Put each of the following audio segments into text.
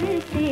करते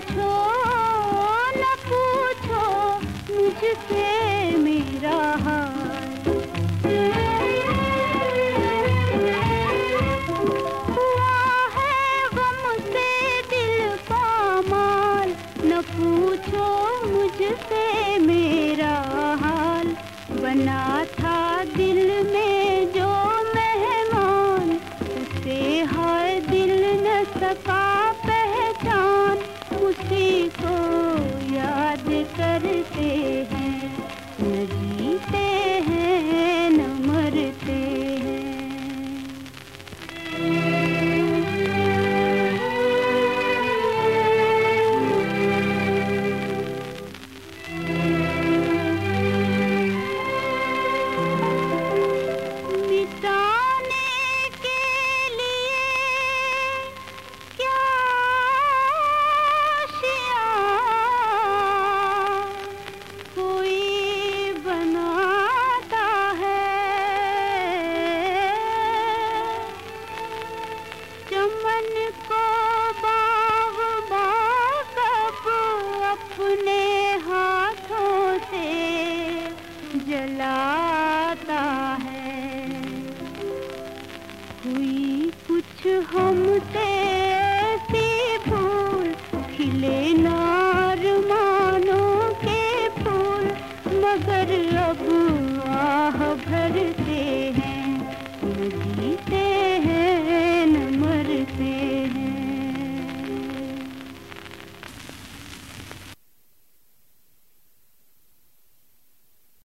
पूछो न पूछो मुझसे जलाता है। हुई